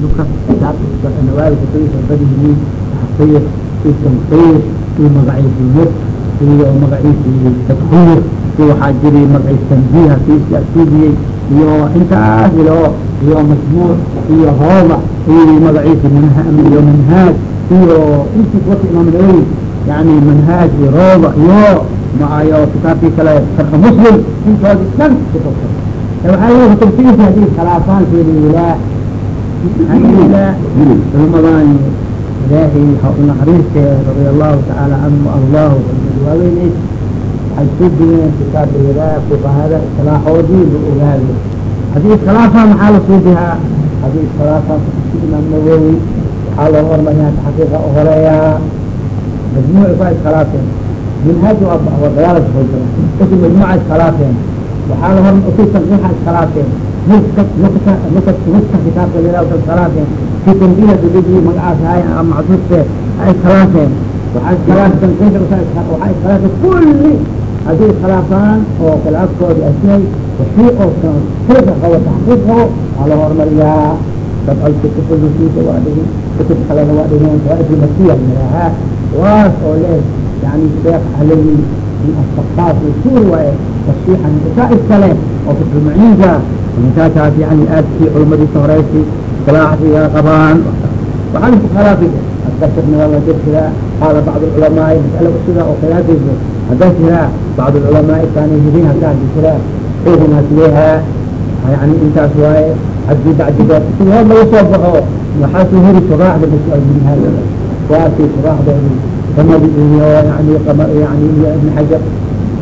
duka nawaal kutubisa badihiin taxqiir iyo tamqiir iyo magaciisi mud iyo magaciisi tadkiir iyo waxaa jiri magaciis tanbiih kiisi asuudiyey iyo intaas ilo iyo majmuuc iyo hooba iyo magaciisi iyo manhaaj iyo intii wata imaam nawawi yani manhaaj iyo rooba iyo maayo kitaabkii kale sharka muslim intoodi dhan kutubta waxaa leeya kutubtiisa haddii khilaafaan alhamdulilah culamadan ilaahay ha u naxariiste radia allahu tacaala canhu allahu waaweynay waxay soo digeen kitaabkeeda fuqahada islaaxoodii la ogaado haddii iskhilaafaa maxaa la suubihaa haddii iskhilaafaa imaam nawowi waxaa loo hormariyaa taxqiiqa horeeyaa majmuuci waa iskhilaafeen minhaaj dagaalka hoysada kasi majmuuca iskhilaafeen waxaa la hor usi tanqiixa iskhilaafeen nuska kitaabka lila iskhilaafeen fi tanbiih dadii magacaas ahay macduudke ay iskhilaafeen waxaa iskhilaaf tanqiixa waxaa iskhilaafay kulli haddii iskhilaafaan oo khilaafkoodi asiyay wixii oo firqa qabo taxqiiq qabo waa la hormariyaa dabcalka kutubkiisa waa dhigin kutub kalena waa dhigeen fawaid masiya mirahaa waas oo leh yani sheekh alawi min asaqaaf usul waaye tasxiixa nisaa iskale oo kutubmaciinka ninkaasaas yani aadkii culamadiisa horeysi isilaaxsiga qabaan waxaa isku khilaafi adkasirna waa la jirsiraa qaala bacd culamaai masala usuga oo khilaafayso haddaa jiraa bacd culamaai kaani hirin haddaa jiraa xukunaas leehaa yani intaas waaye haddii bacdigeed si hor laga soo baxo waxaa soo heri shuraaxda basualminhaaj waasi shuraaxdoodi samadi iyo yani yani iyo ibn xajar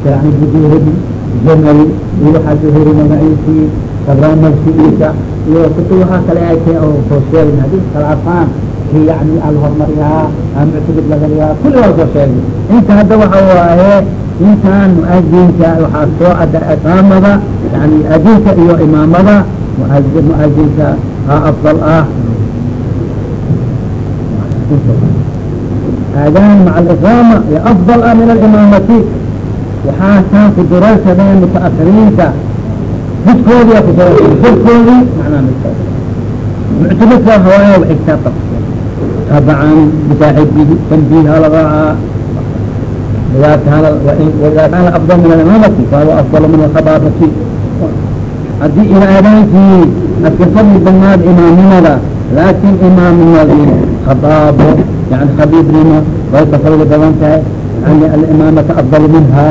yani buduhadi jamali iyo waxaa soo heri magaciisii sabramarsiisa iyo kutub waxaa kale ay keen oo soo sheegin haddii iskhilaafaan ki yani alhormariyaa muctabid lagaliyaa kulli waa soo sheegay inta hadda waxa waaye intaan muadinka waxaa soo ada iqaamada yani adinka iyo imaamada muadinka ha afdal ah. Aadaan maca aliqaama afdal ah min alimaamati waxaa taan ku duraysadeen mutaakiriinta midkoodi midkoodi muctamadkaa hooyo xigtaa tabacan bisaaxibihi tanbiih halaraacaa idaa kaana afdal min alcamati fahuwa afdalu min alkhadaabati haddii imaadaankii adka fadli imaamnimada laakin imaamnimadii khadaabo yani khabiibnimo way ka badan tahay. Yani alimaamata afdal minha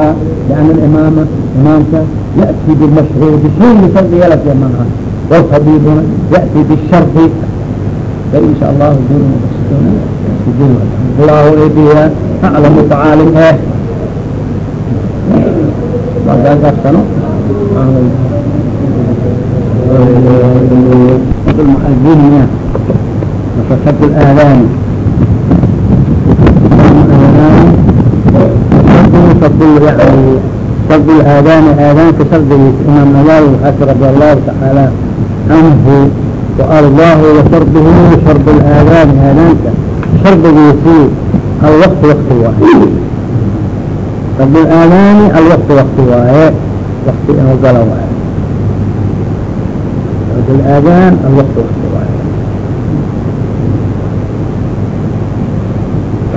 liana alimaama imaamka yأti bilmashruudi shaygi shardi yeelasa maaha wlkhabiibuna yأti bishardi fa in sha allahu allahu ebiya aclamu tacaalim eh sano المؤذنين وصفة الآذان صد يعني صد الآذان آذان كصد الإمام نواوي الحسن رضي الله تعالى عنه وأرضاه وشربه شرب الآذان آذانك شرب يسير الوقت وقت واحد صد الآذان الوقت وقت واحد وقت أوزل واحد الآذان الوقت وقت واحد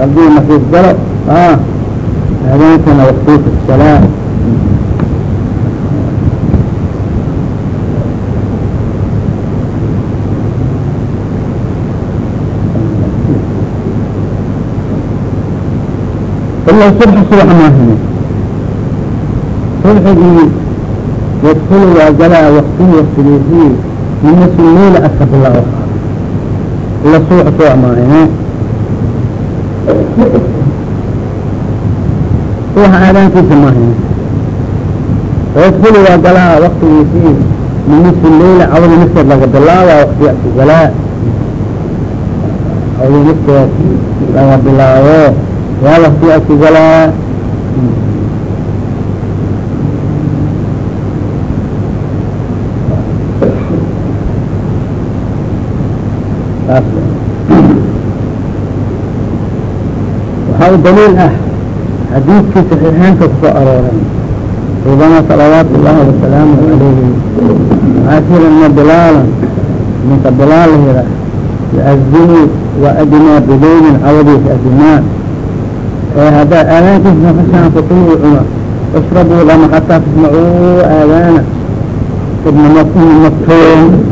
قبل ما في الضرب اه آذان كان وقت الصلاة والله صبح صبح ما هنا صبح دي يدخل وجلاء وقتي وقتي من نصف الليل أسف الله وخار إلا صوح صوح معي صوح آذان كيف معي ويدخل وجلاء وقتي فيه من نصف الليل أول نصف لقد الله وقت يأتي جلاء أول نصف لقد الله وقت يأتي جلاء waxaa u daliil ah xadiidkii saxiixeynka kusoo arooray rubana salawaatu ullahi wasalaamu alayhi waxaa jira ina bilaalan ninka bilaal la yihaa يأذن وأدنى بليل عوضي أدنى هذا آلان كيف نفسها فطلوا عمر اشربوا لما حتى تسمعوا آلانا ابن مكتوم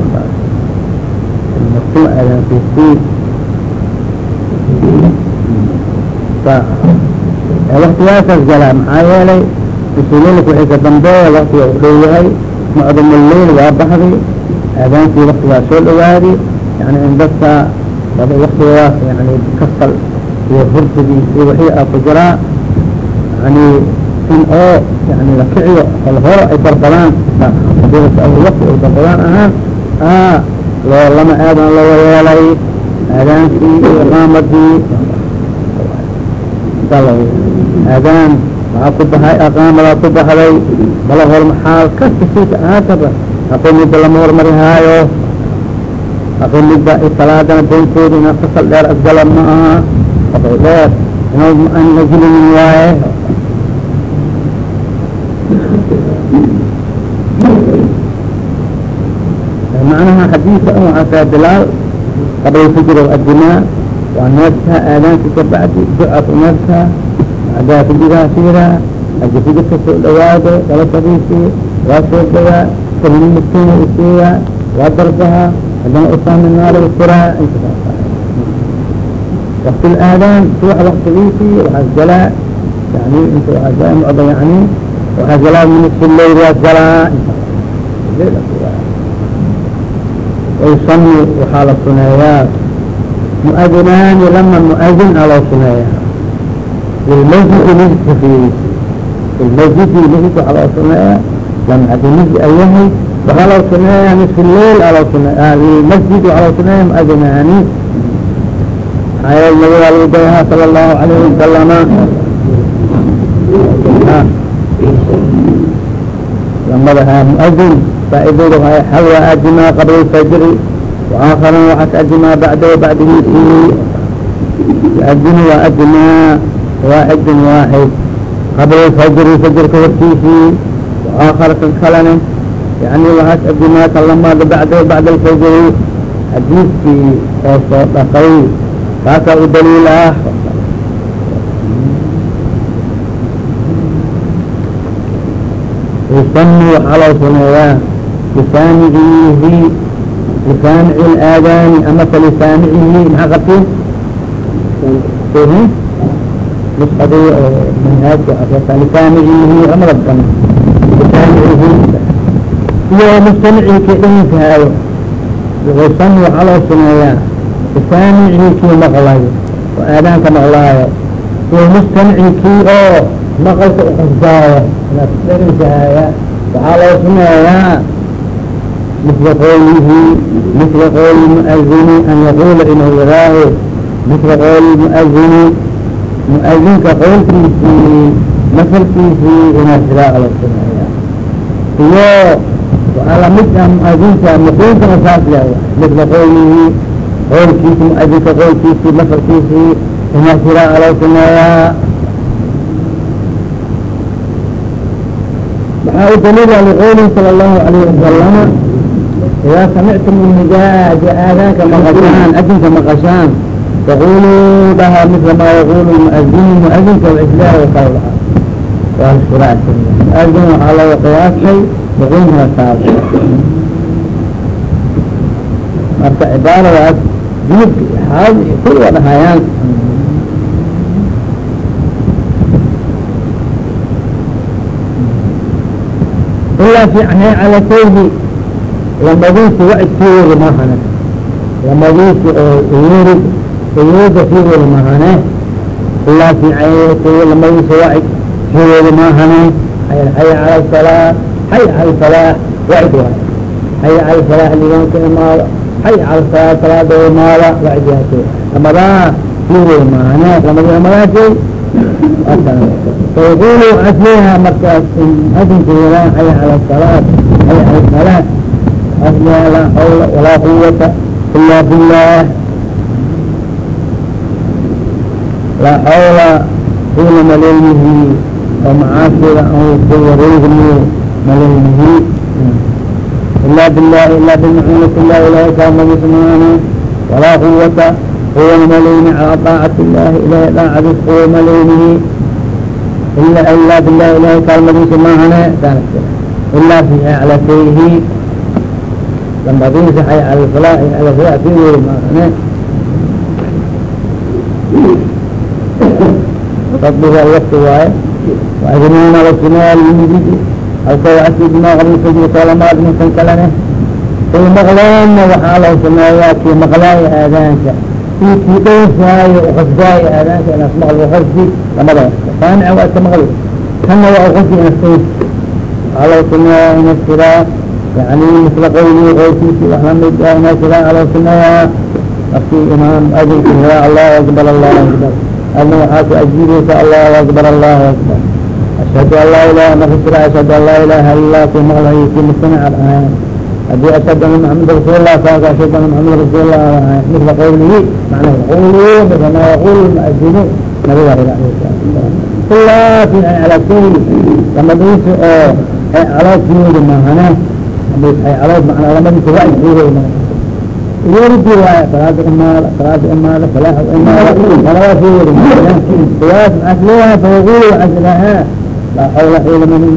المكتوم آلان في السوق وقtigaasas galaa maxaa yeelay usulilka wixii ka dambeeya waktiga u dhow yahay mucdam lleil waa baxdi aadaankii waktigaa soo dhawaadi yani in dadka waktigaas yani kasal iyo hurtidii iyo wixii a ku jiraa yani in oo yani la kiciyo hor ay darbadaan wakti ay darbadaan ahaan a loo lama aadan loo yeelay aadaankii iyo iqaamadii aadaan waxaa ku baxay aqaamadaa ku baxday bala hor maxaal kasta sika ahaataba aqimida lama hormarihaayo. Aqimida salaadana dayntooda inaa fasal dheer asgala ma aha. Fasal dheer inaan najlinin waaye. Macnaha xadiidka waxaa kaa bilaal qabla fijr adimaa waa neeftaa aadaanka kabacdi ducaa neeftaa adaa fijigaa siiraa haji fijirka soo dhawaado dalashadiisi waa soo dagaa kahini miskiina isiiyaa waa darbahaa haddana usaaminaalo ufuraa wakti aadaan subax waktigiisi waxaas galaa yani inta waxaa galaa mucda yani waxaa galaa minisi leyl waas galaa wayusani waxaa la suneeyaa muadinaani lama muadin a loo suneeyaa lilmasjidi lilmasjidi masjidka waxaa loo sameeya lama haddii masjid ay yahay waxaa loo sameeya nisfu leil sameeya lilmasjid waxaa loo sameeya majnaani xayal nabigaa lagu dayahaa sala allahu calayhi wasalama lamadahaa muadin faaidada waay xawa ajimaa qabla lfajri waaakarana waxaa ka ajimaa bacdahu bacdihi fi adinu waa ajimaa واحد واحد قبل الفجر فجر كورتيسي وآخر كالكلن يعني وحك أدما كلما بعده بعد الفجر حديث في صوتقي فاك دليل آخر يسمي على صنواه بسامعه لسامع الآذان أما فلسامعه مع قبتين فيه نسخة من هذا mid aday lisaanihi madabkan lisaanihi iyo mujtamicii ka dhanka hayo san waxaa loo sumeeyaa lisaanici kii maqlayo oo aadaanka maqlaayo. Iyo mujtamici kii oo maqalka uqasbaayo dhanka haya waxaa loo sumeeyaa misla qowlihi misla qowli muazini an yaqula inuu yiraaho misla qowli muazini muadinka qawlkiisii masalkiisii inaa sidaa ala sumeeya iyo waxaa la mid ah muadinka muqiinkana saas leeya midla qawlihii qawlkiisi muadinka qawlkiisii masalkiisii inaa sidaa ala sumeeyaa waxaa u daliila liqowlihi sala allahu alayhi wasalama idaa samictum nidaa aadaanka maqashaan ajinka maqashaan. فقولوا بها مثل ما يقول المؤذن مؤذنك وإسلاء وقولها والشراء المؤذن على وقياس شيء بقولها سابق مرتا عبارة وقت جيب حال كل ونهايان إلا في عناء على كله lamadiisi wacdkiiwada mahane lamadiisi oo uyurid awoda fideeda mahane ilaa fiiceeya lamadiisawacig fideeda maahane hay cala salaa hay cala waay hay cala salaa imaada hay cala salaada imaada wacid waate lamadaa fideeda maahane lamadi lamadaasay fayaqulu waxaas markaas adankeeda hay cala salaa hay cala salaa asla laa xawla walaa quwata ila billah. laa xawla uuna malaynihi oo macaasida ansa wareegni malaynihi ila bilahi ila bimucunati ilah ilahay kaamadiisa maana walaa quwata quwa malayni calaa daacati illahi ilahay daacadiis quwa malaynihi ila ila bilahi ilahay kaalmadiisa maahane ilaa fi aclatayhi dambadiisa ay alfalaa ay fi weye maahane sabbiga waqti waaye yimidi halka waasi bima qablisajmi kalamaad minkan kalene kay maqleenna waxaa loo sameeyaa kii maqlaayo aadaanka kii kii dhowsaayo uqasdaayo aadaanka inas maql uqasdi lamada saamica waa iska maqli kana waa uqasdi inastays waxaa loo sameeyaa inas siraa yani misla qawli qowlkiisi wax la mid ah inas siraa loo sameeyaa markii imaam adinka hiraa allahu akbar allahu akbar adna waxaa ku ajiibeysa allahu akbar allahu akbar ashhadu an laa ilaha marka sira ashhadu an laa ilaha illa kii maqlayo kii mustamica ahayn haddii ashhadu ana maxameda rasuullah kaaka ashhadu ana maxameda rasuullah ahayn misla qawlihi macnaha qawlihi kama yaqul muadinu nabiga riga kulaasi ay calakay lamadiisa oo ay caloodkiyooda maahane hadis ay calood macnaa lamadiisa waa isxiireyna iyaridi waay salaada imaada salaada imaada salaax imaada labadaas weri kuwaas maxaas leeyahay fayaqulu waxaas ilahaa laa xawla xiila mani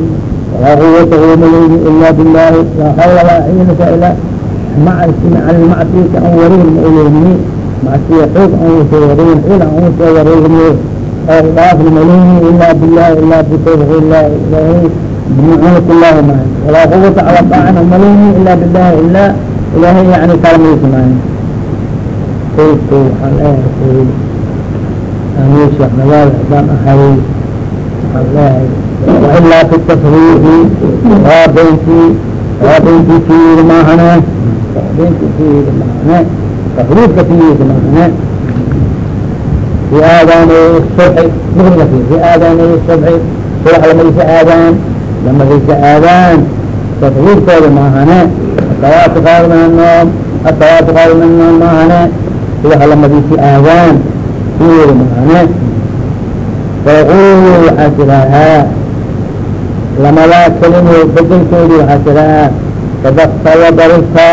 walaa quwata huwa malayni ila billahi laa xawla laa xiilata ila macasi can lmacsiyati an wareegin ma uleynihi macsiya xoog an u soo wareegin xil an u soo wareegni oo dhaafni malayni ila billahi ila bitawfiq illahi ilahay bimucunat illahi maa walaa quwata cala daacana malayni ila billahi ila ilahay yani kalmaysa maayo kolku waxaan leeyahay aniisha magaala hadaan ahay waxaan leeyahay wailaa fi tasriixi waa beyntii waa beyntii fiiri maahane beyntii fiiri maahane tasriifka fiiri maahane fi aadaanay subxi mugriga fi aadaanay subxi subax lamaysa aadaan lamaysa aadaan tafwiidkooda maahane salaatu qaadna noom asalaatu qaadna noom maahane kuwa halamadiisi aadaan kuwooda maahane faqulu waxaa tidaahaa lamadaa kelimood bedelkoodi waxaa tidaahaa sadakta wadarista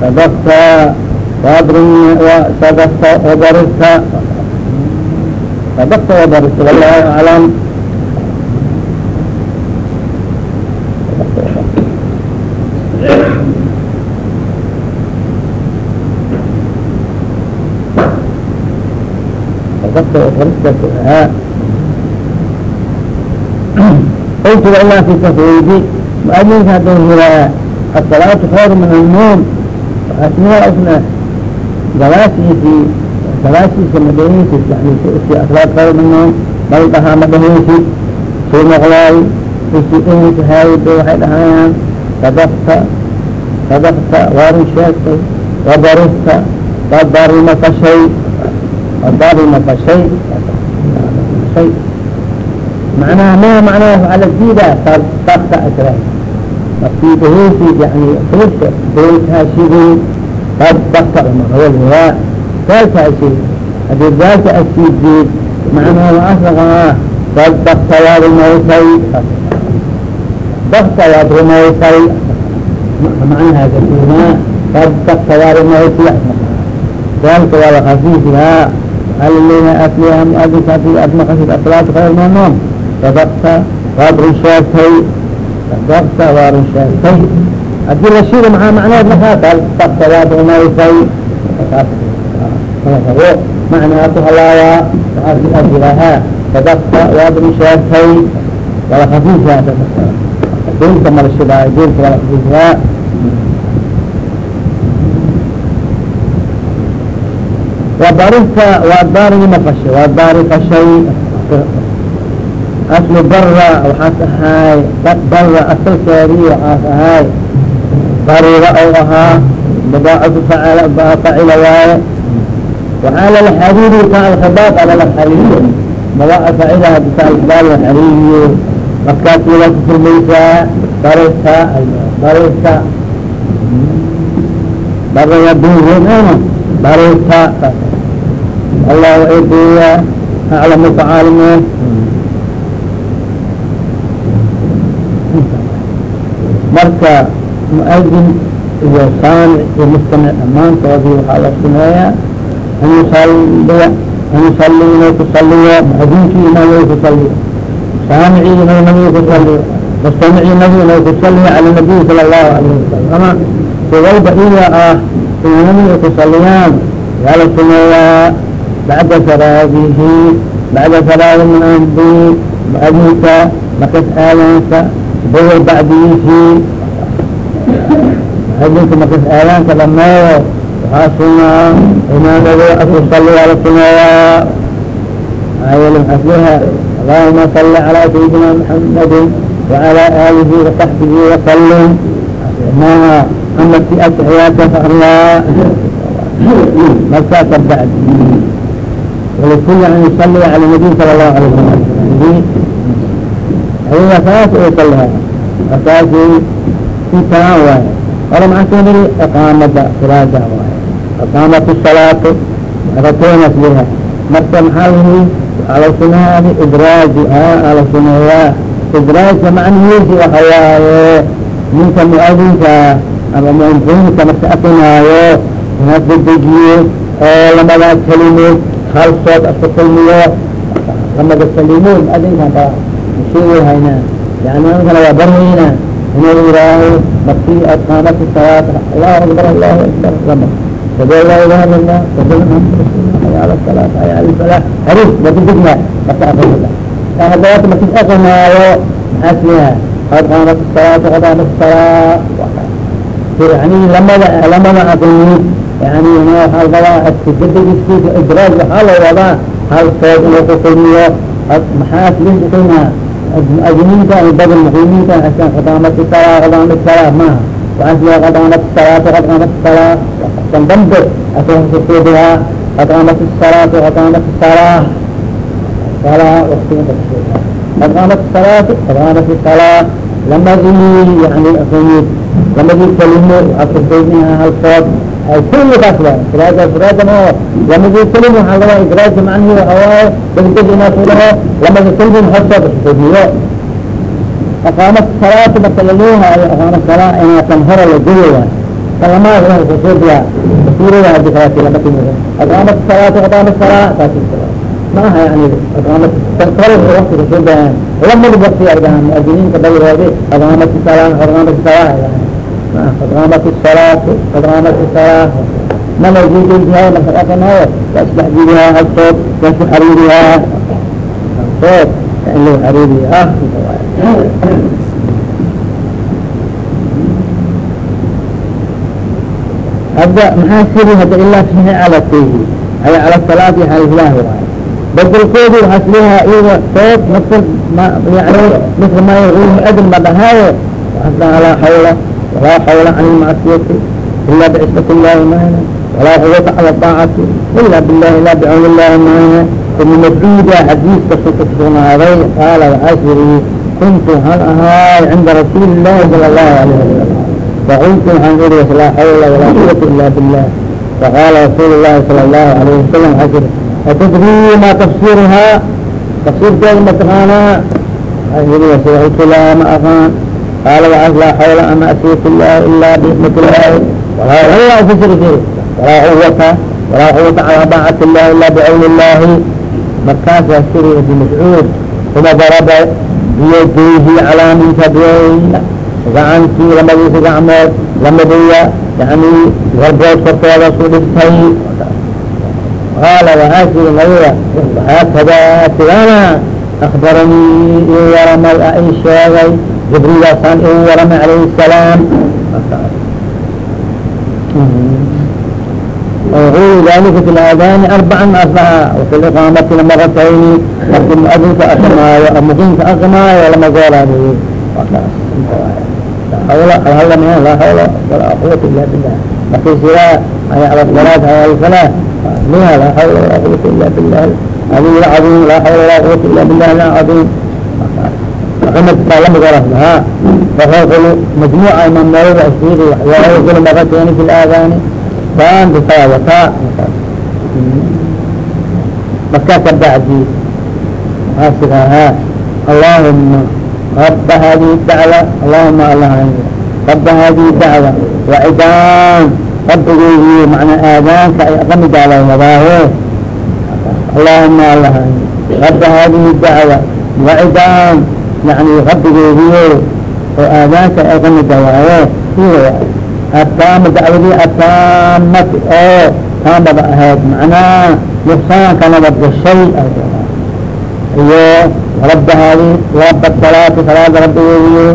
sadakta wadr sadakta wadarista sadakta wadarista wallaahu aclam kasta oo rarskaas ahaa qultu wailaa kiisaas weydi muadinka hadduu hiraa asalaatu khayru min alnuum waxaasmiyaasna galaashiisi galaashiisa madahiisi yani si asalaatu khayru min nuum mal dhahaa madahiisi suu noqdaay isi insahaayid waxay dhahayaan sadafta sadafta waarin sheegtay wadarifta waad baarimakashay daadima fa shay shay macnaha ma macnaha ala diida saabsa ajray markii duhuusi yani kulubta doolkaashiday qad bakta umawalwaa daalkaashi haddii daalka macnaha wa asraqa bakta waad rumaysay bakta waad rumaysay macnaha kasiinaa qad bakta waad rumaysay daalka waada khafiifihaa الكلمة صدقت يا الموتي ذلك ولا خفيفها اللي أكلها مؤدس في أدمى خفيف أطلات خير من النوم صدقت وابر الشاكي صدقت وابر الشاكي أدي الشيء معها معناه بخاطر صدقت وابر الموتي معنى أطلها أجلها صدقت وابر الشاكي ولا خفيفها دين كمال الشباب دين وbarrta waa daarigi nafashay waa daari fashay aslu bara waxaas ahaay bara asalkeedi waxaas ahaay bariba ou ahaa mudaacafu facila waaye. Waxaa lala xariiriy ka alkhibaab lala xariiriyo mudaaca facila hadisa alkhibaab la xariiriyo markaasi waa kukulmaysaa barrta barrta baraya bunwen barinta allah cidiya aclamuka caalime marka muadin iyo saamic iyo mustamic dhammaantoodii waxaa la sumeeyaa an yusalliya an yusalli inuu kusaliyo muadinkii inagu kusaliyo saamici inuu nabiga kusaliyo mustamici nagu inuu kusaliyo cala nabiyi sala allahu alayh wasalam walba iya ah inay nabiga kusaliyaan waa la suneeyaa bacda faraadihi bacda faraadi min amdi muadinka markas aadaanka bawal bacdiisii muadinka markas aadaanka dhameeyo waxaa sunaa imaamadu akusali waa la suneeyaa ayl asliha allahuma sali calaa sayidina muxamadin وعلى ma amati asxyaata allah markaasa bad walikuli an yusalli cala nabiy sala allahu alayh wasalam adiga saas u salaha markaasi intaan waaye hore maxaan soo niri iqaamada siraada waaye iqaamat salaatu rakeenas liha marka maxaa lihi alasunahaadi idraaju a alasunayaa idraajka macnihiisi waxa waaye ninka muadinka ama muadinka marka akinaayo inaad dedejiyo kelimood hal sood asku kulmiyo lamada kelimood muadinkan yani ankana waa barweyna inuu yihaaho markii aad qaamati salaat allahu akbar allahu akbar lama sade la ilaha illa allah sade haya ala salaat haya ala falah marka akinaa hadawata markis akinaayo maxaasliha ad qaamat salaatu qadaamat salaa yani lamada lamada aqoonin yani waxaa la rabaa sujada iskiisa idraaj waxaa la wadaa hal soog in laku kulmiyo maxaas lisukina ajniinka badl muqlimiinka asan qadaamat salaa qadaamat salaa maaha waxaas la qadaamat salaatu qad qaamat salaa san dambe asaasusuubihaa qad qaamat salaatu qad qaamat salaa salaa waktiga ad qaamat salaat ad qaamat salaa lamadii yani lamadii kalimo waxaa kusaydinaha halkood kulkaas wa iraada iraadano lamadii kalimo waxaa labaa iraadka macnihi waxawaaye degdeg inaasu dhaho lamada kalimo hortooda kusaydniyo aqaamat salaata marka laloohaayo aqaama salaa inaasan hora la jogaya kalamaad kusuubiya kasuurada haddii salaati aqaamat salaata aqaama salaa saas maaha yani kale wakti kusuudayan lamada wakti argaan muadiniinka bayroodi aqaamat salaa aqaamat salaa maaha aqaamat salaatu aqaamat salaa mana jiijiyahay marka akanayo waa isdexjidihaa hal sood waa isku xariirihaa hal sood in lagu xariiriya ah hadda maxaa siri hadda ilaa fihi calatayhi ay cala salaati hallah waay bedelkoodi waxaa sileeyaha iyaga sabab nafsa yani misla ma muadin ba dhahaaye waxaas dhaha laa xawla walaa xawla can ilmacsiyati ilaa bicishrat illahi maana walaa quwata cala daacati ila billahi laa bicawni illahi maana uma madcuuda xadiiska suka sugnaaday qaala waxaa yiri kuntu waxaan ahaay cinda rasuuli illahi sala allahu alayh wasalam faqultu waxaan ihi laa xawla walaa quwata ila billah. Faqaala rasuulu llahi sala allahu alayh wasalam waxaa yiri أتدري ما تفسيرها تفسير كلمة تقانا إريس قلت لا ما أفان قال وعز لا حول أما أسيت الله إلا بحكمة الله ولا ولا أفسر فيه ولا قوة ولا قوة على طاعة الله إلا بعون الله مركز يسري ابن مسعود ثم ضرب بيديه على منكبيه gacantii lamadiisa gacmood lamadiya yani garbood korkooda su dhigtay qaala waxaa sii nabia haakada sidana akbaranii iu warama i sheegay jibriilaasaan iu warama alayh salaam وyul dalika fi اadani arbca arbaca wafi iqaamatina maratayni marki muadinka aqmaayo muqimka aqmaayo lama goolaadiy laa hawla laa hawla walaa quwata ila bilah marki sidaa ay ala salaad ayaalfalaa الصلاة هي على الصلاة لها لا حول ولا قوة إلا بالله هذه العظيم لا حول ولا قوة إلا بالله لا عظيم محمد صلى الله عليه وسلم ها فهو مجموعة من مريض السيري وهو كل مرتين في الآذان كان بصلاة مكة بعدي هاسها اللهم رب هذه الدعوة اللهم الله raba hadihi dacwa wacidaan rabigeygi macnaa aadaanka ay aqamidaa la wadaaye allahuma allah raba hadihi dacwa wacidaan yani rabigeygiyo oo aadaanka ay aqamida waaye ataama dacwadii ataamati oo taamada ahayd macnaa nuqsaanka nabad gashay iyo raba hadi raba salaati salaada rabigeygiyo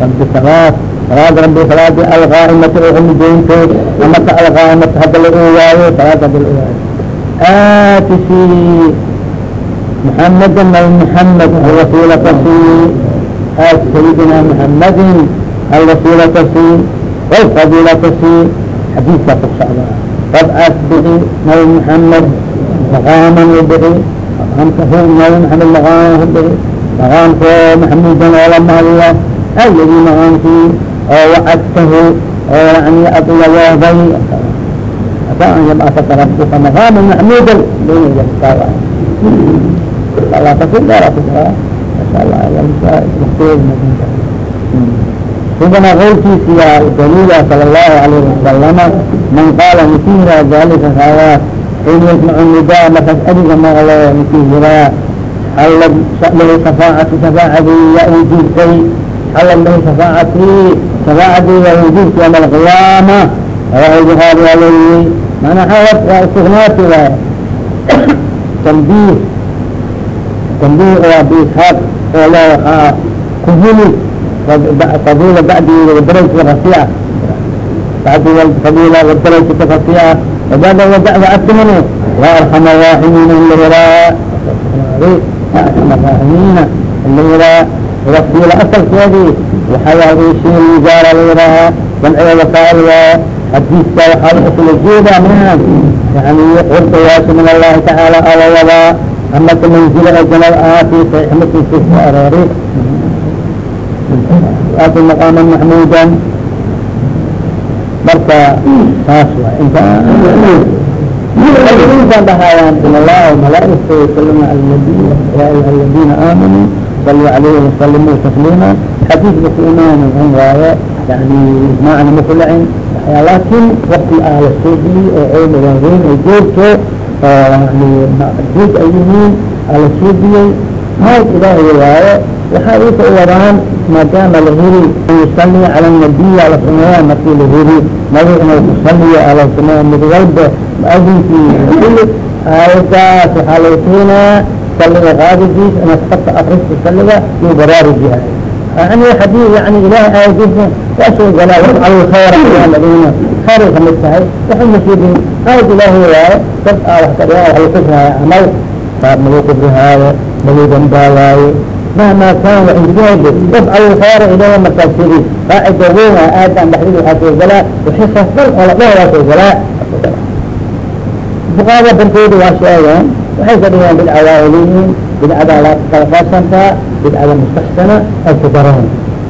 rabi salaat salaad rabi salaadi alqaa'imata oo xumideynteed amaka alqaa'imata hadda la oogaayo salaad hadda la ogaayo aatisi muxamadan almuxamed alwasiilata sii aat sayidina muxamadin alwasiilata sii walfadiilata sii xadiidka ku socda. Dabcaas bixi nabi muxamed maqaaman u bixi maqaamka hu nabi maxamed maqaaman u bixi maqaamkoo maxmuudan oo la mahadiya aladi maqaamkii يبقى فتربك مقاما محمودا بين يدك الله تقول لا تقول ما شاء الله مختلف ثم غيرتي في دليل صلى الله عليه وسلم من قال مثير ذلك فهو حين يسمع النداء لقد أجد مغلا مثيرا حل له شفاعة شفاعة يأوجد شيء حل له شفاعة شفاعة يأوجد يوم القيامة رواه البخاري عليه معنى حالة واستغناء تنبيه تنبيه بإسحاق ولا كهولي فضيلة بعد ودرجة الرفيعة بعد الفضيلة والدرجة الرفيعة وبعد ودعوة أكمله لا أرحم الراحمين إلا وراء أرحم الراحمين إلا وراء ورسول أصل waxaaweyshii misaara layihahaa jamciga wasaaidaa xadiiska waxaa usla jeeda minha yani cirdayaasha min allahi tacaala ala wadaa ama ka manzila ee jamal ahaa fi saxiix muslim kusku aroori aatu maqaama maxmuudan marka taas wa intaan dhahayaan in allah malaaigta yusalluna ala nabiy ya ayuha aladiina aamanuu saluu alayhi wasalimuu tasliima يا أيها الذين آمنوا صلوا عليه وسلموا تسليما حديث مسلمان هم راية يعني معنى مخلعين لكن وقت أهل السوبي أو عين وغين وجوبته يعني جزء أيمين على السوبي ما إلهي راية وحديث أوران ما دام الهري يصلي على النبي على سماء مكي الهري نبي أنه يصلي على سماء متغلبة مؤذن في كل آية في حالتنا صلي غادجيس أنا تحط أفرس تصلي في برارجها يعني حديث يعني إله آية جدا وأسوء جلاء وافعل الخير يا الذين خير خمسة وحن مسيدين آية إلهي يا تبقى وحتى على كفرها عمل فملو كفرها ملو جنبالاي مهما كان وإنجاز يفعل الخير إلى مكاسبه قاعد جوها آدم بحرير حتى الجلاء وحفظ بل ولا لا حتى الجلاء بقاوة بنتود واشياء وحيث بيان بالعوائلين bidcada laa kala qaadsantaa bidcada mustaxsana ay ku daran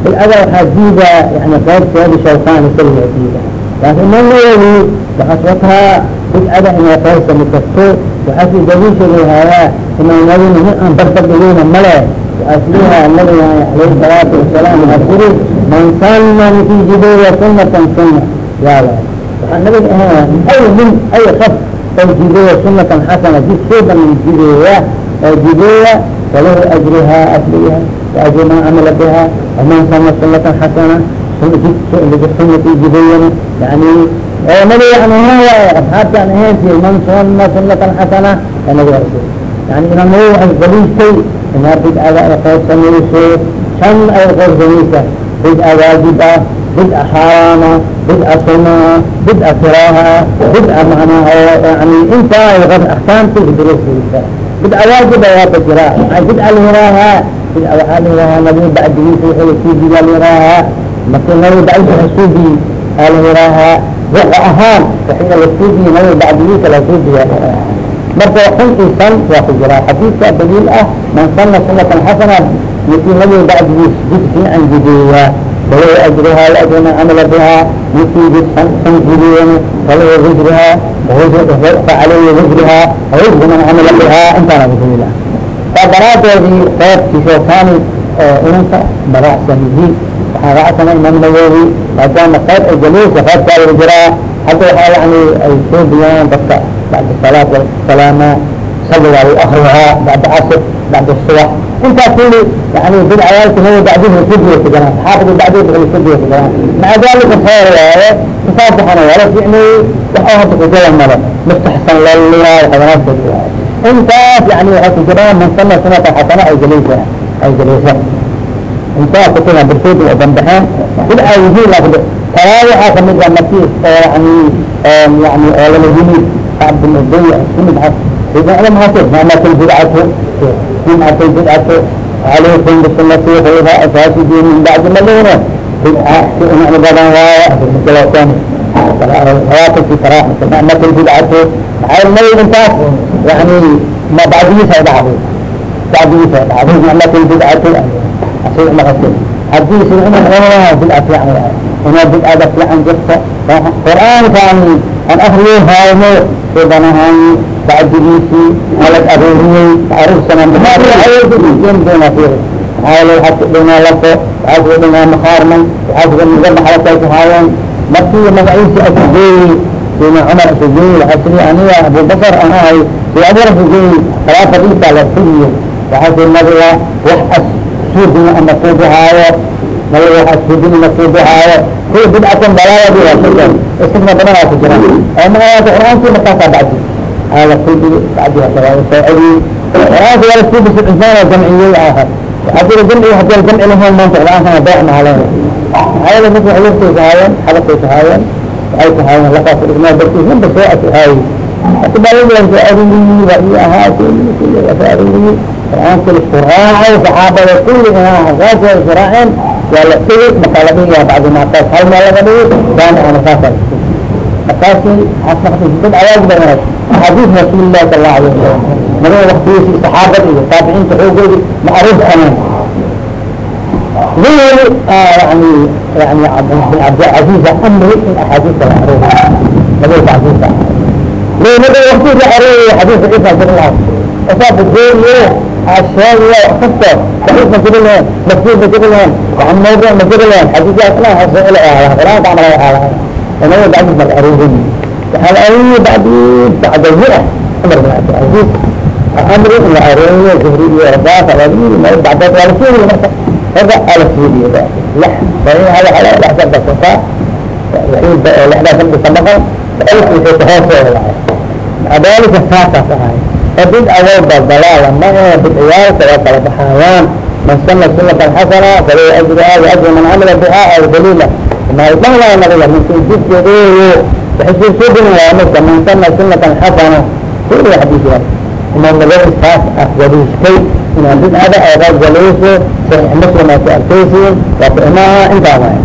bidcada waxaa diida yani qaybteeda shaytaani keliga diida laakiin manayahi waxaas wataa bidcada inay qayrsami karto waxaasi daliisha lahayaa imaamadiina nin aan barbardhigeyna male waxaasliha nabigan alayhi salaatu wasalaam waxaa iri man sana ninkii jideya sunatan suna yaalla waxaa nabiga ahay ay nin ay qof oo jideya sunatan xasana jid suuban jideeya جبية فله أجرها أسليها وأجر ما عمل بها ومن سن سنة حسنة سنة سنة في جبية يعني نبي يعني هو أصحاب يعني هي من سن سنة حسنة النبي رسول يعني إن النبي الجليل شيء إنها بدعة يقول سميسة شن أو غير سميسة بدعة واجبة بدعة حرامة بدعة سنة بدعة كراهة بدعة معناها يعني انت غير أحكام في bidca waajiba waaba jiraa bidca liraaha bidca waxaa liraahaa nabiga bacdigiisa w suubiga liraahaa marki nabiga bacdiisa suubi aa liraahaa ruuxa ahaan waxina la suubiya nabiga bacdigiisa la suubiya marka xun san waa ku jiraa xadiidka daliil ah man sanna sunatan xasana yaki nabiga bacdigiisa jid fiican jideeyaa waajruna camala bihaa mikii jid san san jideeyana falahu wijrihaa facalayhi wijrihaa wajru man camala bihaa intaana daliil ah saa daraadeedii qeybkii shookaani oo inanka ma raacsan yihiin waxaa raacsana imaam nawowi maadaama qayb ay jaliilka qaybkaa laga jiraa hadda waxaa yani ay soo biyaan dadka bacda salaat salaama saligaa intaas kuli yani bidcayaalka nawo bacdihi kudiya ku jiraan xaafid bacdihi bixi kudiya ku jiraan maca dalika khayr waaye intaasxana wala ficneeyey wax oo hadda kujala male mustaxsan laliyaa xadanaadkood waaye intaas yani waxay ku jiraan man sana sunata xasana ay galaysa ay galaysa intaas kutuna birkood oo banbaxeen bidca yihiin laakin talaa waxaa ka mid ah marki oo yani yani oo lala yimid kacb bin ubay yimid سيدنا محاسب نعمة البدعة نعمة البدعة عليكم بسنتي خلفاء الراشدين من بعد مدينة بدعة نعمة بدن وايا مثل الثاني الحياة في صراحة نعمة البدعة على الميت انتاس يعني ما بعديه سيدعه بعديه سيدعه نعمة البدعة أصير محاسب حديث العمر والله بدعة يعني inaa bid-aada fiican jirta qur'aankaani aan akriyo hayno subanahaani bacdigiisii alag aruuriyey aruursanan maxaayl waxaa ku dhimaa lafo waxaa kuga dhimaa makaarmay waxaa kuga niga maxalakaay ku haayeen markii magaciisa asugeeyey sina cumar asugeeyey waxaa tiri aniga abubakar aan ahay sina cumar asugeeyey khilaafadiisa la xuliyey waxaa tiri nabila wax as suudina ama kugu haayo ma waasujin masuubahayo ku bidcatan balaayadi waa shirkan isna badan aa ku jira magaalaada qur'aankii markaasaa bacdi aala suubi bacdi saacidi qur'aanka waa lasku bisi cismaan oo jamciyey aha waxaa jira jamci haddii jamci lahayn maanta qur'aankana beex ma haleen ayada mid wax yarkay sahaayeen xabadkay sahaayeen waxay sahaayeen lakaas dhigmaa dartiis ninba soo asixaayey asbaalan saacidi waa ii ahaa kulli kulli waa saacidi qur'aanka isku raacay saxaabada kulli inaa saas waa isku raaceen waa la dhigi markaa la dhiga bacdimaataas hal meel laga dhigo waana amarkaasa markaasi dad awaag badan hay axaadiis rasuulilahi sal allahu alay wasalam madaga waktigiisi saxaabad iyo taabiciinta xoogoodi ma arrin xaneen weli yani yani bin cabdilcaziiz amri in axaadiista la aroog madaga dawlada watiga xorey xadiiska ciisa alfirinaha asaaba doonye asheegayo wax kasta xadiis masiri lahen mafsuud masiri lahen wax mawduuc masiri lahen xadiiskaasna hasocila ahala quraanka camal ahala inaya bacdiis marka aruurin waxaa la aruuriye bacdiis bacdayira cumar bin cabdi aziz amri in la aruuriye zuhri iyo rabaas ala yiri ma bacda waa la fiiriye marka hada ala fiiriye lix fain hada xala laxsan basataa waxii lixdaas samaqan dalika saasaas ahay fabid awalba dalaala ma ahe bidciyaalka waa kala baxaayaan man sana sunatan xasanaa falaw ajruhaa waajru man camila biha aw daliila maaldhan waa nabiga minkin jidkeedeeyo waxsuusudin waa midka man sana sunatan xasana kulli xadiisya uma nabi saas ah waliistay inaan bidcada ayqad galayso saxiix muslim aa ku arkaysiin waa ku imaaha intaa waay